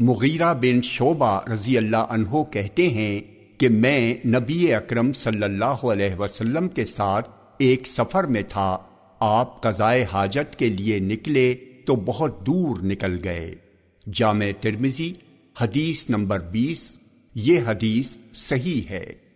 مغیرہ بن شعبہ رضی اللہ عنہ کہتے ہیں کہ میں نبی اکرم صلی اللہ علیہ وسلم کے ساتھ ایک سفر میں تھا۔ آپ قضائے حاجت کے لیے نکلے تو بہت دور نکل گئے۔ جامع ترمزی حدیث نمبر بیس، یہ حدیث صحیح ہے۔